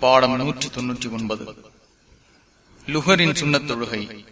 பாடம் நூற்றி தொன்னூற்றி ஒன்பது. லுகரின் சுண்ணத் தொழுகை.